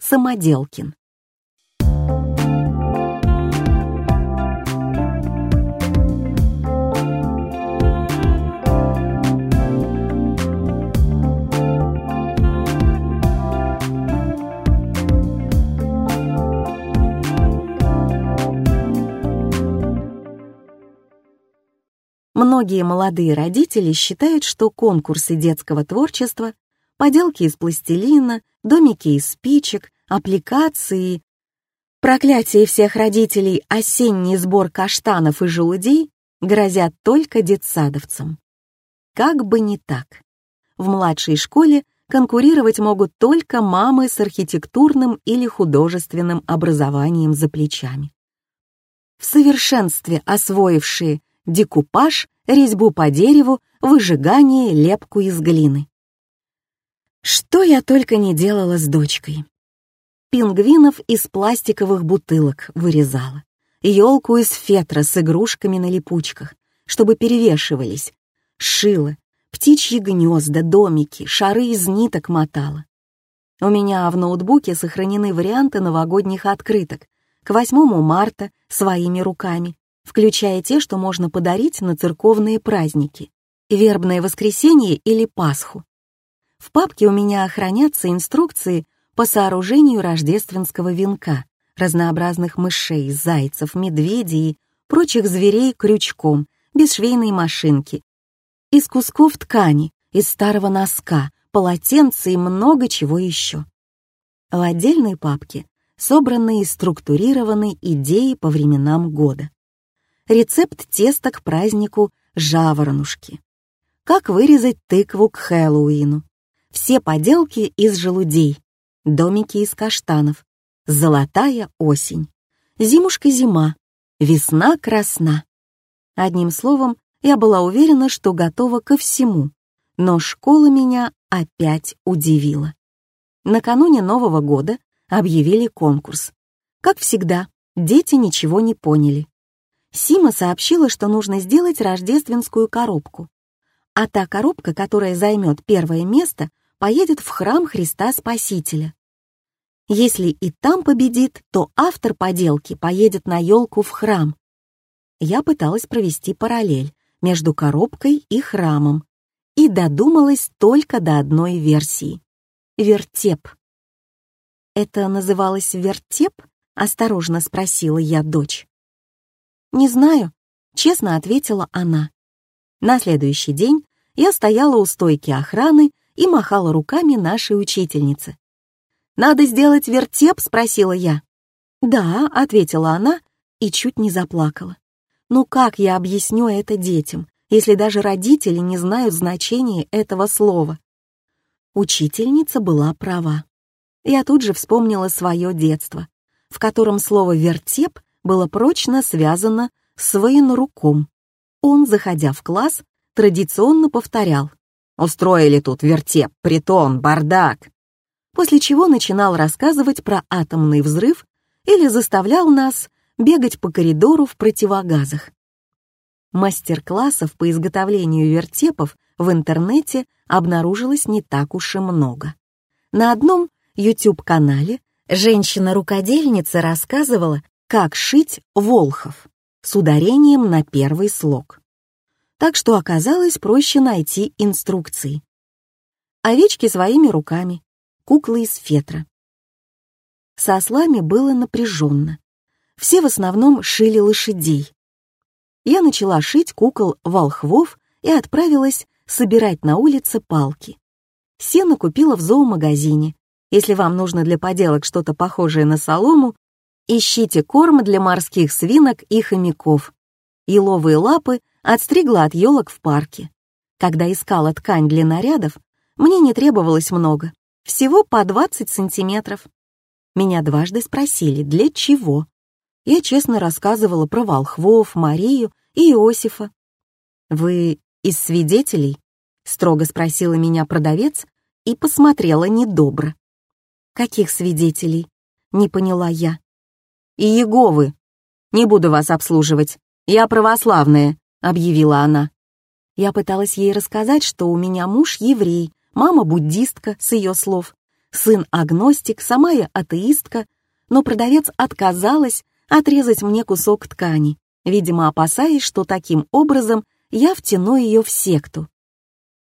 Самоделкин. Многие молодые родители считают, что конкурсы детского творчества, поделки из пластилина, домики из спичек, аппликации, проклятие всех родителей осенний сбор каштанов и желудей грозят только детсадовцам. Как бы не так. В младшей школе конкурировать могут только мамы с архитектурным или художественным образованием за плечами. В совершенстве освоившие декупаж, резьбу по дереву, выжигание, лепку из глины. Что я только не делала с дочкой. Пингвинов из пластиковых бутылок вырезала, елку из фетра с игрушками на липучках, чтобы перевешивались, шила, птичьи гнезда, домики, шары из ниток мотала. У меня в ноутбуке сохранены варианты новогодних открыток к 8 марта своими руками включая те, что можно подарить на церковные праздники, вербное воскресенье или Пасху. В папке у меня хранятся инструкции по сооружению рождественского венка, разнообразных мышей, зайцев, медведей и прочих зверей крючком, без швейной машинки, из кусков ткани, из старого носка, полотенца и много чего еще. В отдельной папке собраны и структурированы идеи по временам года рецепт теста к празднику жаворонушки. Как вырезать тыкву к Хэллоуину. Все поделки из желудей. Домики из каштанов. Золотая осень. Зимушка-зима. Весна красна. Одним словом, я была уверена, что готова ко всему. Но школа меня опять удивила. Накануне Нового года объявили конкурс. Как всегда, дети ничего не поняли. Сима сообщила, что нужно сделать рождественскую коробку. А та коробка, которая займет первое место, поедет в храм Христа Спасителя. Если и там победит, то автор поделки поедет на елку в храм. Я пыталась провести параллель между коробкой и храмом и додумалась только до одной версии — вертеп. «Это называлось вертеп?» — осторожно спросила я дочь. «Не знаю», — честно ответила она. На следующий день я стояла у стойки охраны и махала руками нашей учительнице. «Надо сделать вертеп?» — спросила я. «Да», — ответила она и чуть не заплакала. «Ну как я объясню это детям, если даже родители не знают значения этого слова?» Учительница была права. Я тут же вспомнила свое детство, в котором слово «вертеп» было прочно связано с военруком. Он, заходя в класс, традиционно повторял «Устроили тут вертеп, притон, бардак», после чего начинал рассказывать про атомный взрыв или заставлял нас бегать по коридору в противогазах. Мастер-классов по изготовлению вертепов в интернете обнаружилось не так уж и много. На одном YouTube-канале женщина-рукодельница рассказывала, как шить волхов с ударением на первый слог. Так что оказалось проще найти инструкции. Овечки своими руками, куклы из фетра. Со ослами было напряженно. Все в основном шили лошадей. Я начала шить кукол волхвов и отправилась собирать на улице палки. Сено купила в зоомагазине. Если вам нужно для поделок что-то похожее на солому, Ищите корм для морских свинок и хомяков. Еловые лапы отстригла от елок в парке. Когда искала ткань для нарядов, мне не требовалось много, всего по 20 сантиметров. Меня дважды спросили, для чего. Я честно рассказывала про волхвов, Марию и Иосифа. «Вы из свидетелей?» — строго спросила меня продавец и посмотрела недобро. «Каких свидетелей?» — не поняла я и Еговы. Не буду вас обслуживать. Я православная», — объявила она. Я пыталась ей рассказать, что у меня муж еврей, мама буддистка, с ее слов. Сын агностик, сама я атеистка, но продавец отказалась отрезать мне кусок ткани, видимо, опасаясь, что таким образом я втяну ее в секту.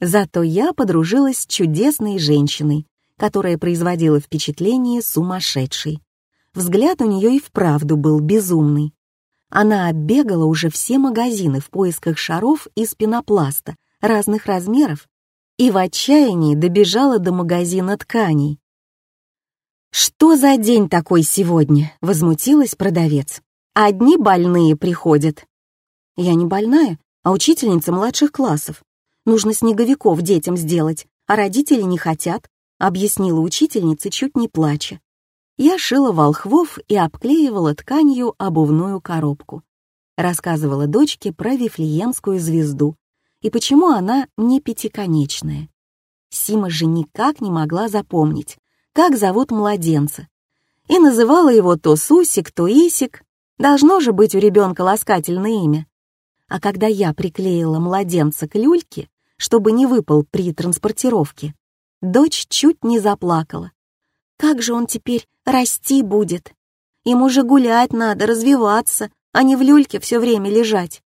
Зато я подружилась с чудесной женщиной, которая производила впечатление сумасшедшей. Взгляд у нее и вправду был безумный. Она оббегала уже все магазины в поисках шаров из пенопласта разных размеров и в отчаянии добежала до магазина тканей. «Что за день такой сегодня?» — возмутилась продавец. «Одни больные приходят». «Я не больная, а учительница младших классов. Нужно снеговиков детям сделать, а родители не хотят», — объяснила учительница, чуть не плача. Я шила волхвов и обклеивала тканью обувную коробку. Рассказывала дочке про Вифлеемскую звезду и почему она не пятиконечная. Сима же никак не могла запомнить, как зовут младенца, и называла его то Сусик, то Исик. Должно же быть у ребенка ласкательное имя. А когда я приклеила младенца к люльке, чтобы не выпал при транспортировке, дочь чуть не заплакала. Как же он теперь расти будет? Ему же гулять надо, развиваться, а не в люльке все время лежать.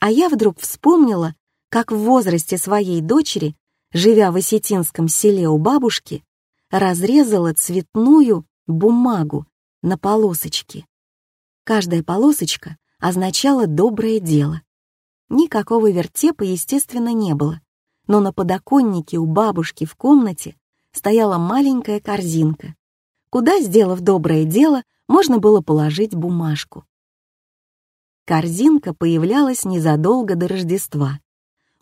А я вдруг вспомнила, как в возрасте своей дочери, живя в осетинском селе у бабушки, разрезала цветную бумагу на полосочки. Каждая полосочка означала доброе дело. Никакого вертепа, естественно, не было, но на подоконнике у бабушки в комнате стояла маленькая корзинка, куда, сделав доброе дело, можно было положить бумажку. Корзинка появлялась незадолго до Рождества.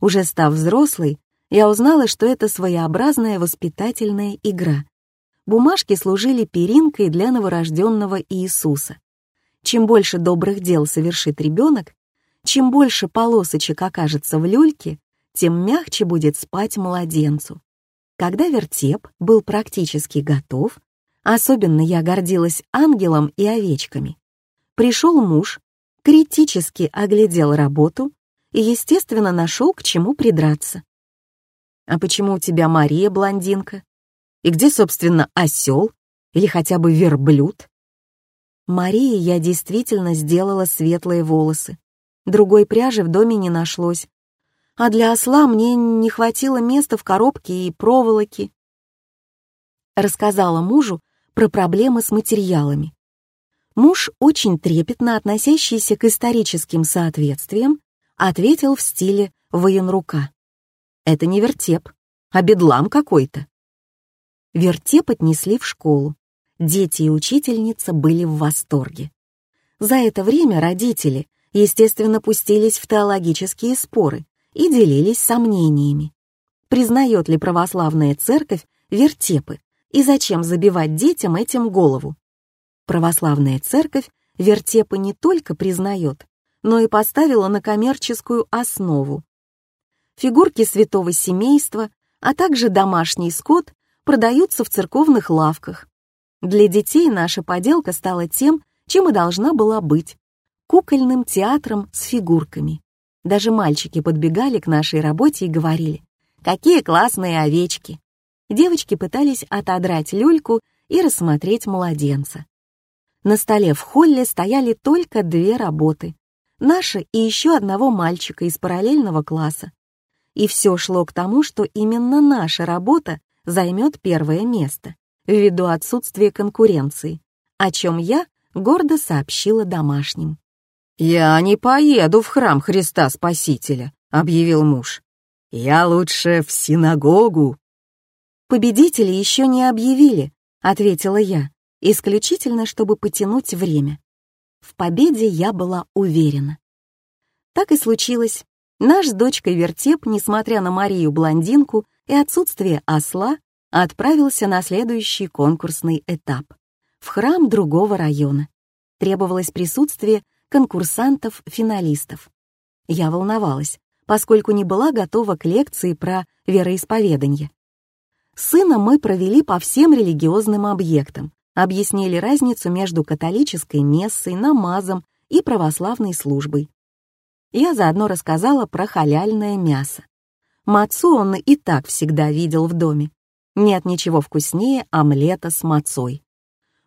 Уже став взрослой, я узнала, что это своеобразная воспитательная игра. Бумажки служили перинкой для новорожденного Иисуса. Чем больше добрых дел совершит ребенок, чем больше полосочек окажется в люльке, тем мягче будет спать младенцу. Когда вертеп был практически готов, особенно я гордилась ангелом и овечками, пришел муж, критически оглядел работу и, естественно, нашел к чему придраться. А почему у тебя Мария блондинка? И где, собственно, осел? Или хотя бы верблюд? Марии я действительно сделала светлые волосы. Другой пряжи в доме не нашлось. А для осла мне не хватило места в коробке и проволоки. Рассказала мужу про проблемы с материалами. Муж, очень трепетно относящийся к историческим соответствиям, ответил в стиле военрука. Это не вертеп, а бедлам какой-то. Вертеп отнесли в школу. Дети и учительница были в восторге. За это время родители, естественно, пустились в теологические споры и делились сомнениями. Признает ли православная церковь вертепы и зачем забивать детям этим голову? Православная церковь вертепы не только признает, но и поставила на коммерческую основу, фигурки святого семейства, а также домашний скот продаются в церковных лавках. Для детей наша поделка стала тем, чем и должна была быть — кукольным театром с фигурками. Даже мальчики подбегали к нашей работе и говорили «Какие классные овечки!». Девочки пытались отодрать люльку и рассмотреть младенца. На столе в холле стояли только две работы — наша и еще одного мальчика из параллельного класса. И все шло к тому, что именно наша работа займет первое место, ввиду отсутствия конкуренции, о чем я гордо сообщила домашним. «Я не поеду в храм Христа Спасителя», — объявил муж. «Я лучше в синагогу». «Победители еще не объявили», — ответила я, исключительно чтобы потянуть время. В победе я была уверена. Так и случилось. Наш с дочкой Вертеп, несмотря на Марию-блондинку и отсутствие осла, отправился на следующий конкурсный этап — в храм другого района. Требовалось присутствие конкурсантов-финалистов. Я волновалась, поскольку не была готова к лекции про вероисповедание. Сына мы провели по всем религиозным объектам, объяснили разницу между католической мессой, намазом и православной службой, я заодно рассказала про халяльное мясо. Мацу он и так всегда видел в доме. Нет ничего вкуснее омлета с мацой.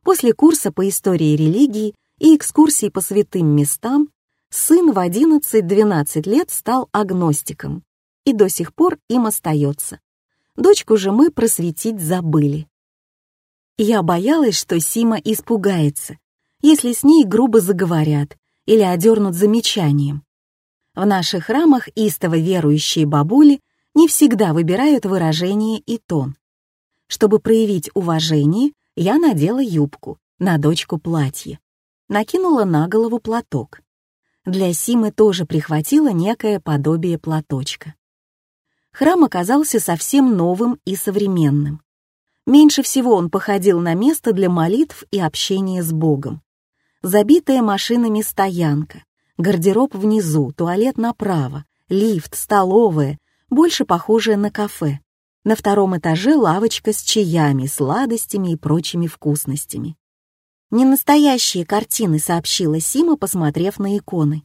После курса по истории религии и экскурсий по святым местам сын в 11-12 лет стал агностиком и до сих пор им остается. Дочку же мы просветить забыли. Я боялась, что Сима испугается, если с ней грубо заговорят или одернут замечанием. В наших храмах истово верующие бабули не всегда выбирают выражение и тон. Чтобы проявить уважение, я надела юбку, на дочку платье, накинула на голову платок. Для Симы тоже прихватила некое подобие платочка. Храм оказался совсем новым и современным. Меньше всего он походил на место для молитв и общения с Богом. Забитая машинами стоянка, гардероб внизу, туалет направо, лифт, столовая, больше похожая на кафе. На втором этаже лавочка с чаями, сладостями и прочими вкусностями. «Не настоящие картины», — сообщила Сима, посмотрев на иконы.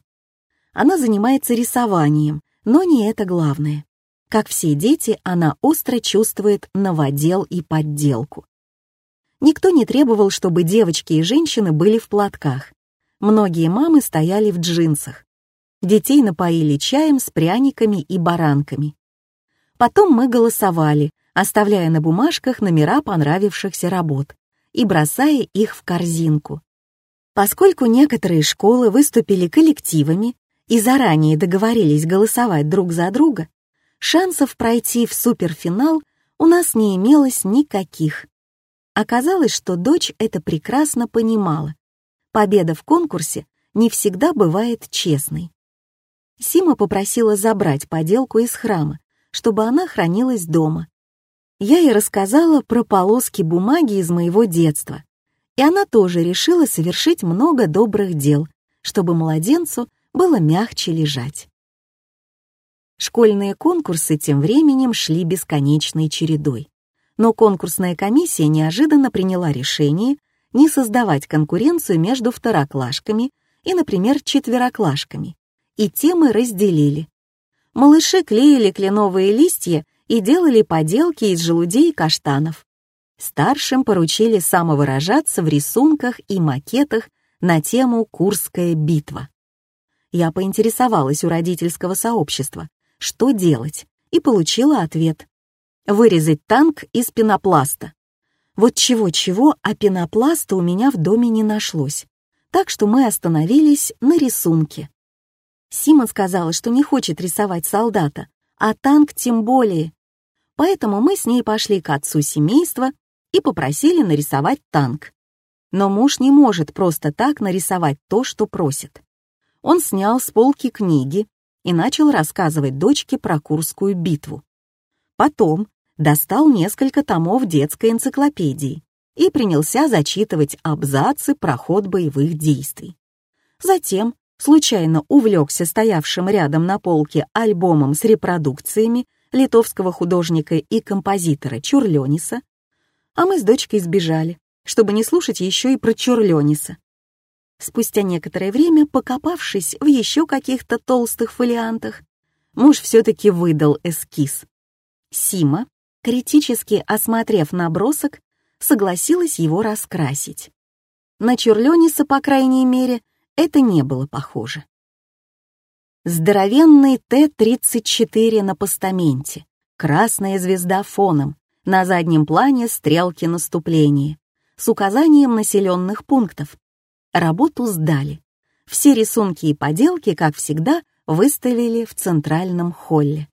Она занимается рисованием, но не это главное. Как все дети, она остро чувствует новодел и подделку. Никто не требовал, чтобы девочки и женщины были в платках. Многие мамы стояли в джинсах. Детей напоили чаем с пряниками и баранками. Потом мы голосовали, оставляя на бумажках номера понравившихся работ и бросая их в корзинку. Поскольку некоторые школы выступили коллективами и заранее договорились голосовать друг за друга, шансов пройти в суперфинал у нас не имелось никаких. Оказалось, что дочь это прекрасно понимала. Победа в конкурсе не всегда бывает честной. Сима попросила забрать поделку из храма, чтобы она хранилась дома. Я ей рассказала про полоски бумаги из моего детства, и она тоже решила совершить много добрых дел, чтобы младенцу было мягче лежать. Школьные конкурсы тем временем шли бесконечной чередой. Но конкурсная комиссия неожиданно приняла решение не создавать конкуренцию между второклашками и, например, четвероклашками, и темы разделили. Малыши клеили кленовые листья и делали поделки из желудей и каштанов. Старшим поручили самовыражаться в рисунках и макетах на тему «Курская битва». Я поинтересовалась у родительского сообщества, что делать, и получила ответ. Вырезать танк из пенопласта. Вот чего-чего, а пенопласта у меня в доме не нашлось, так что мы остановились на рисунке. Сима сказала, что не хочет рисовать солдата, а танк тем более. Поэтому мы с ней пошли к отцу семейства и попросили нарисовать танк. Но муж не может просто так нарисовать то, что просит. Он снял с полки книги и начал рассказывать дочке про Курскую битву. Потом достал несколько томов детской энциклопедии и принялся зачитывать абзацы про ход боевых действий. Затем случайно увлекся стоявшим рядом на полке альбомом с репродукциями литовского художника и композитора Чурлениса, а мы с дочкой сбежали, чтобы не слушать еще и про Чурлениса. Спустя некоторое время, покопавшись в еще каких-то толстых фолиантах, муж все-таки выдал эскиз. Сима, критически осмотрев набросок, согласилась его раскрасить. На Чурлениса, по крайней мере, это не было похоже. Здоровенный Т-34 на постаменте, красная звезда фоном, на заднем плане стрелки наступления, с указанием населенных пунктов, Работу сдали. Все рисунки и поделки, как всегда, выставили в центральном холле.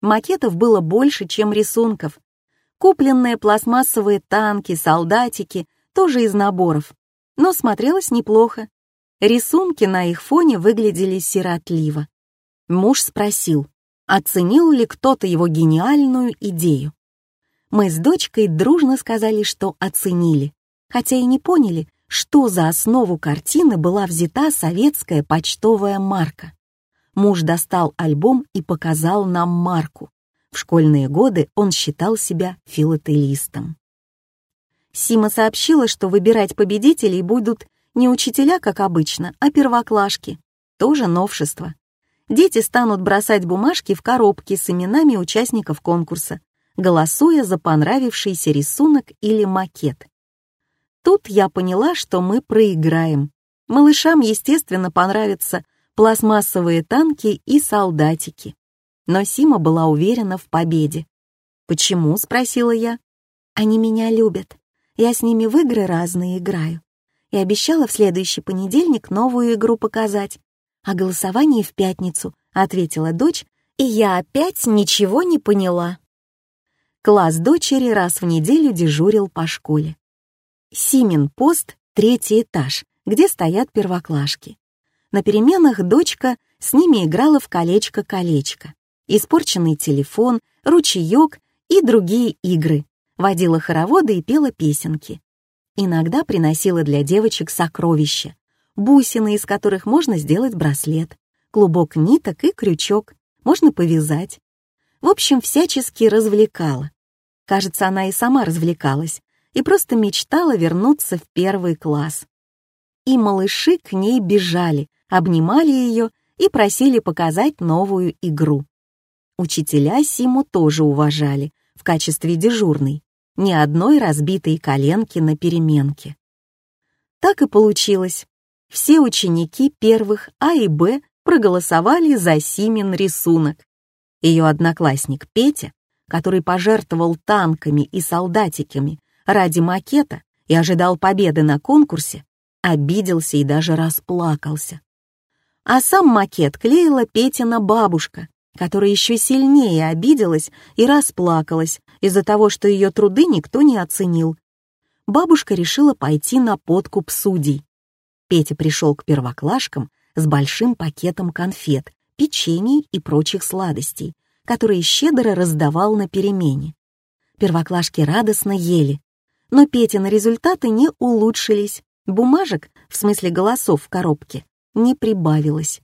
Макетов было больше, чем рисунков. Купленные пластмассовые танки, солдатики, тоже из наборов. Но смотрелось неплохо. Рисунки на их фоне выглядели сиротливо. Муж спросил, оценил ли кто-то его гениальную идею. Мы с дочкой дружно сказали, что оценили, хотя и не поняли, что за основу картины была взята советская почтовая марка. Муж достал альбом и показал нам марку. В школьные годы он считал себя филателистом. Сима сообщила, что выбирать победителей будут не учителя, как обычно, а первоклашки. Тоже новшество. Дети станут бросать бумажки в коробки с именами участников конкурса, голосуя за понравившийся рисунок или макет. Тут я поняла, что мы проиграем. Малышам, естественно, понравятся пластмассовые танки и солдатики. Но Сима была уверена в победе. «Почему?» — спросила я. «Они меня любят. Я с ними в игры разные играю. И обещала в следующий понедельник новую игру показать. А голосование в пятницу», — ответила дочь, и я опять ничего не поняла. Класс дочери раз в неделю дежурил по школе. Симин пост, третий этаж, где стоят первоклашки. На переменах дочка с ними играла в колечко-колечко. Испорченный телефон, ручеек и другие игры, водила хороводы и пела песенки. Иногда приносила для девочек сокровища, бусины, из которых можно сделать браслет, клубок ниток и крючок, можно повязать. В общем, всячески развлекала. Кажется, она и сама развлекалась и просто мечтала вернуться в первый класс. И малыши к ней бежали, обнимали ее и просили показать новую игру. Учителя Симу тоже уважали, в качестве дежурной, ни одной разбитой коленки на переменке. Так и получилось. Все ученики первых А и Б проголосовали за Симин рисунок. Ее одноклассник Петя, который пожертвовал танками и солдатиками ради макета и ожидал победы на конкурсе, обиделся и даже расплакался. А сам макет клеила Петина бабушка, которая еще сильнее обиделась и расплакалась из-за того, что ее труды никто не оценил. Бабушка решила пойти на подкуп судей. Петя пришел к первоклашкам с большим пакетом конфет, печений и прочих сладостей, которые щедро раздавал на перемене. Первоклашки радостно ели, но Петины результаты не улучшились, бумажек, в смысле голосов в коробке, не прибавилось.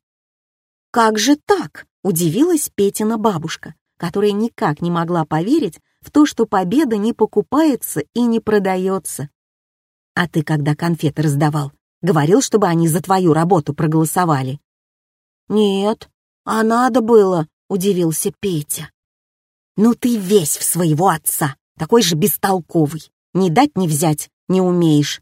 «Как же так?» Удивилась Петина бабушка, которая никак не могла поверить в то, что победа не покупается и не продается. «А ты, когда конфеты раздавал, говорил, чтобы они за твою работу проголосовали?» «Нет, а надо было», — удивился Петя. «Ну ты весь в своего отца, такой же бестолковый, не дать не взять не умеешь».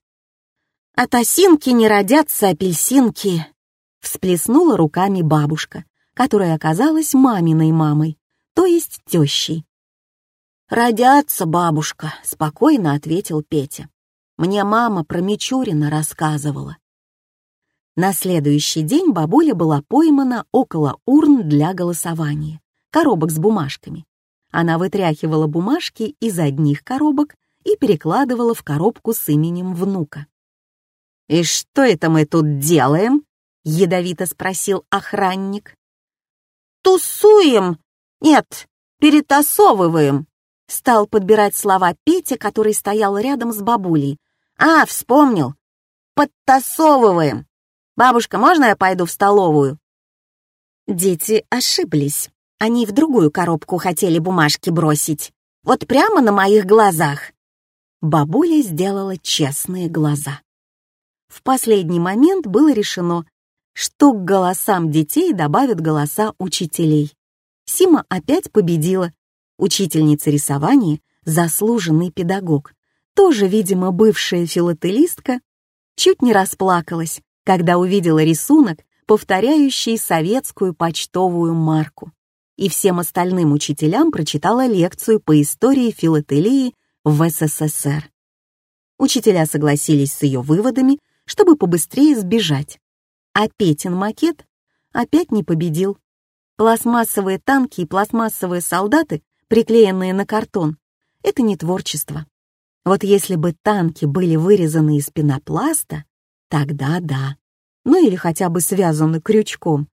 «От осинки не родятся апельсинки», — всплеснула руками бабушка, которая оказалась маминой мамой, то есть тещей. «Родятся, бабушка», — спокойно ответил Петя. «Мне мама про Мичурина рассказывала». На следующий день бабуля была поймана около урн для голосования, коробок с бумажками. Она вытряхивала бумажки из одних коробок и перекладывала в коробку с именем внука. «И что это мы тут делаем?» — ядовито спросил охранник тусуем! Нет, перетасовываем!» Стал подбирать слова Петя, который стоял рядом с бабулей. «А, вспомнил! Подтасовываем! Бабушка, можно я пойду в столовую?» Дети ошиблись. Они в другую коробку хотели бумажки бросить. Вот прямо на моих глазах. Бабуля сделала честные глаза. В последний момент было решено, что к голосам детей добавят голоса учителей. Сима опять победила. Учительница рисования, заслуженный педагог, тоже, видимо, бывшая филателистка, чуть не расплакалась, когда увидела рисунок, повторяющий советскую почтовую марку. И всем остальным учителям прочитала лекцию по истории филателии в СССР. Учителя согласились с ее выводами, чтобы побыстрее сбежать. А Петин макет опять не победил. Пластмассовые танки и пластмассовые солдаты, приклеенные на картон, это не творчество. Вот если бы танки были вырезаны из пенопласта, тогда да. Ну или хотя бы связаны крючком.